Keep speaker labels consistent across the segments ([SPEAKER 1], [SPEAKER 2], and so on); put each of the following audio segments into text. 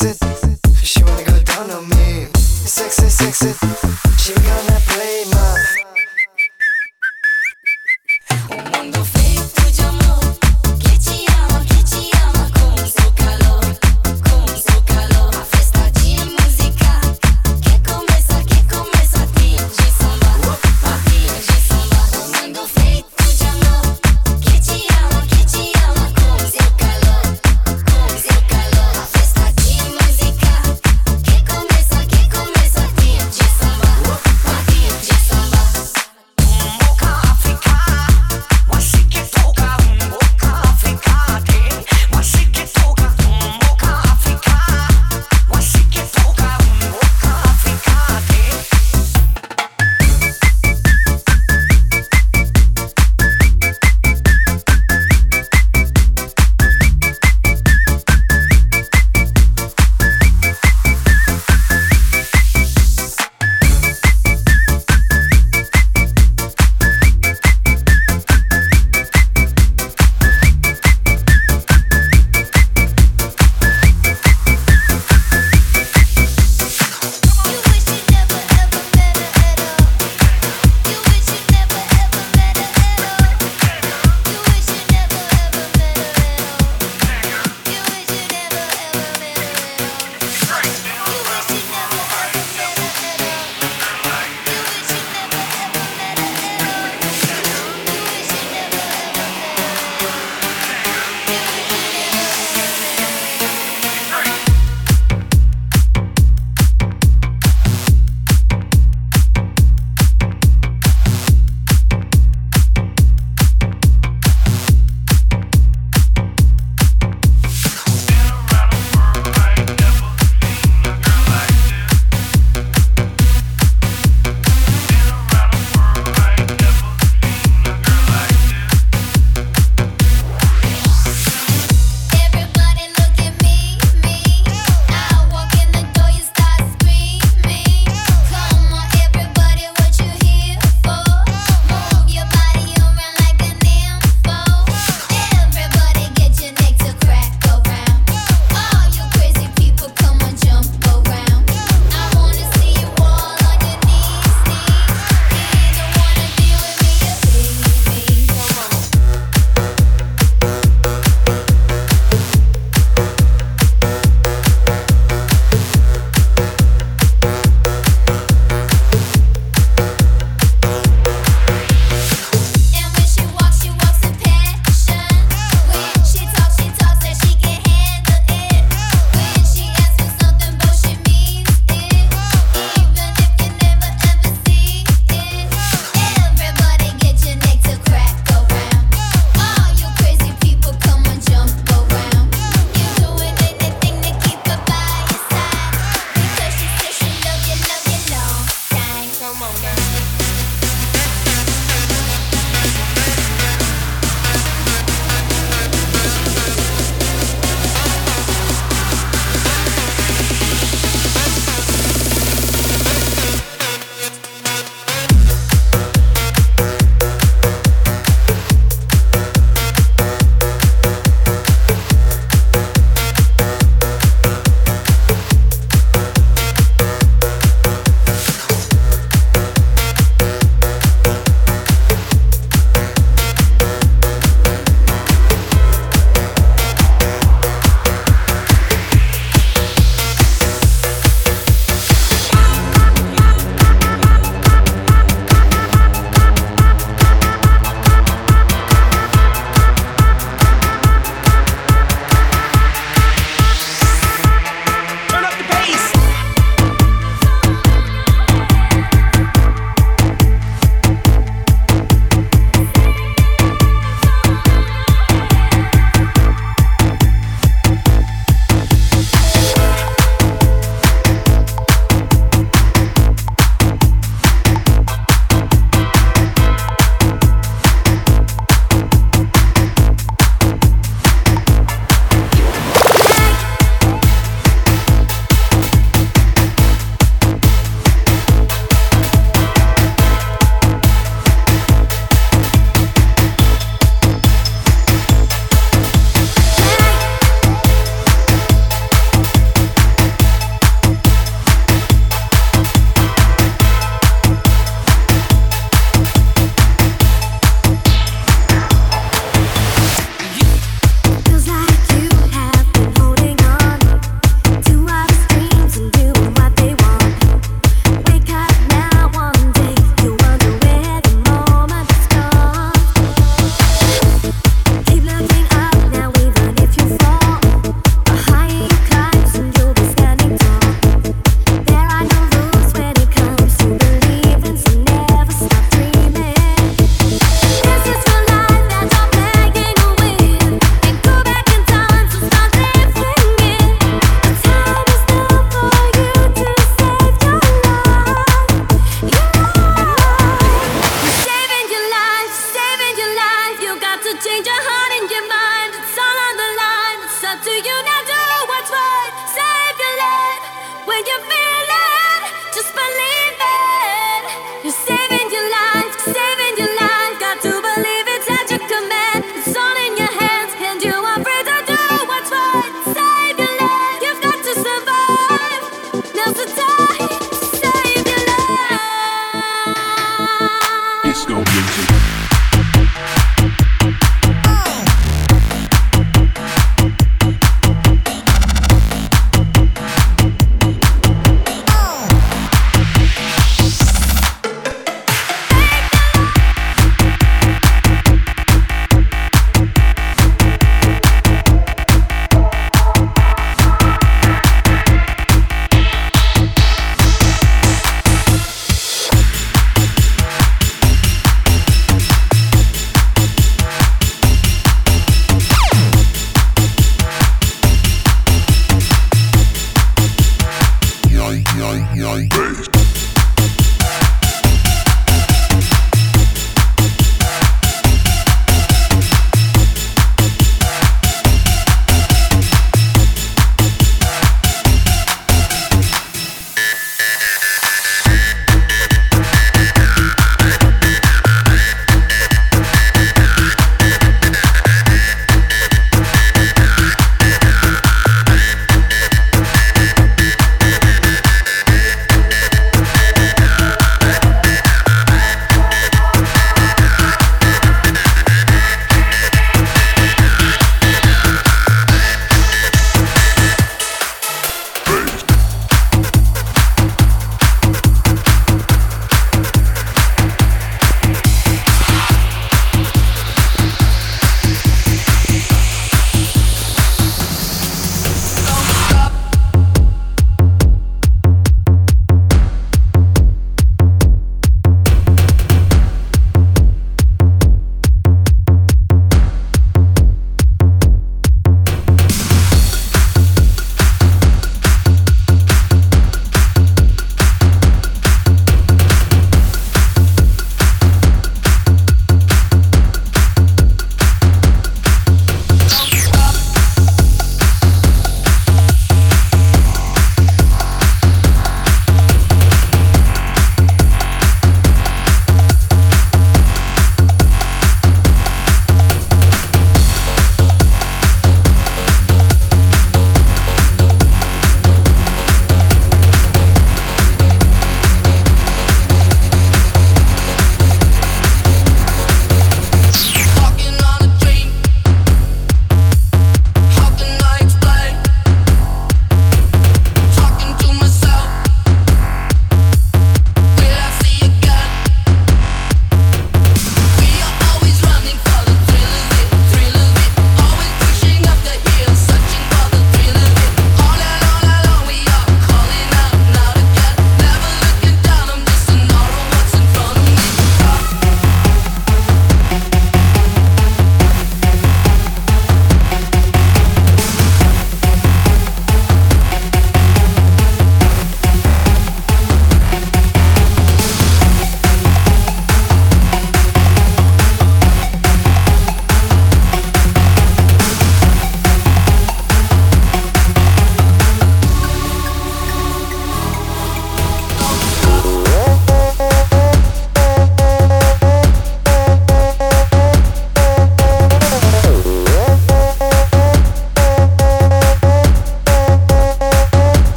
[SPEAKER 1] fix.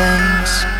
[SPEAKER 2] place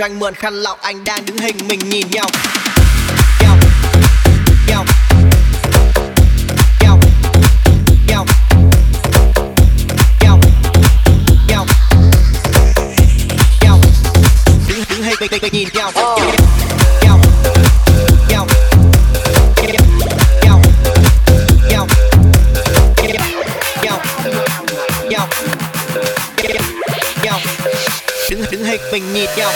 [SPEAKER 2] cho anh mượn khăn lọc anh đang đứng hình mình nhìn nhau. Đứng hình nhìn nhau. Ờ. mình nhịp nhau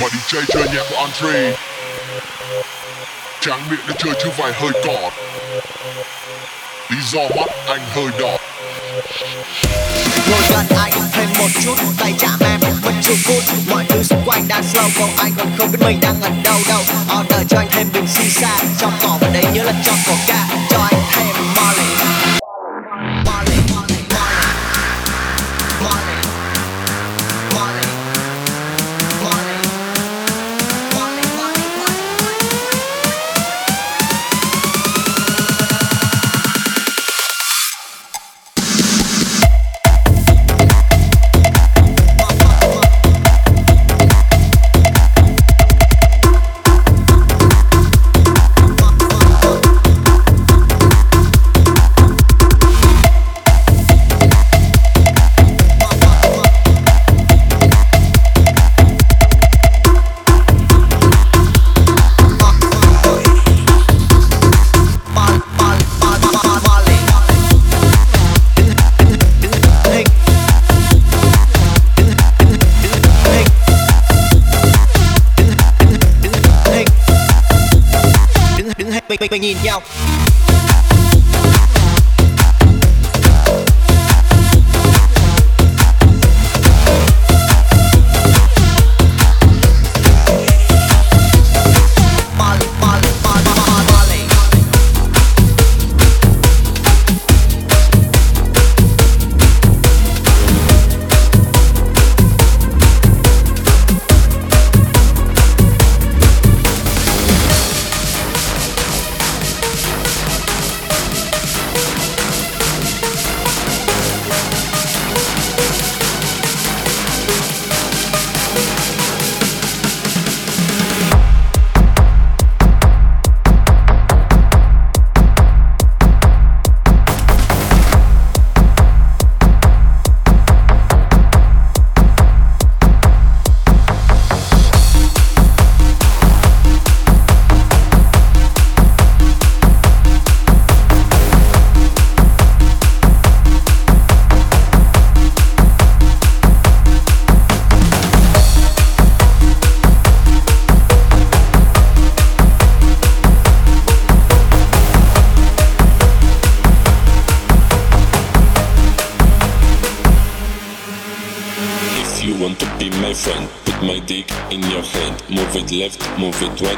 [SPEAKER 3] Mà DJ chơi nhạc của Andre. Tráng miệng để chơi chứ vài hơi cọt. Lý do mắt anh hơi đỏ
[SPEAKER 2] ngồi gần anh, thêm một chút, tay chạm em một chưa phút. Mọi thứ xung quanh đang slow còn anh còn không biết mình đang ở đâu đâu. Order cho anh thêm bình xì xa, trong cỏ và đấy nhớ là cho ca cho anh mình nhìn nhau
[SPEAKER 4] left, move it right,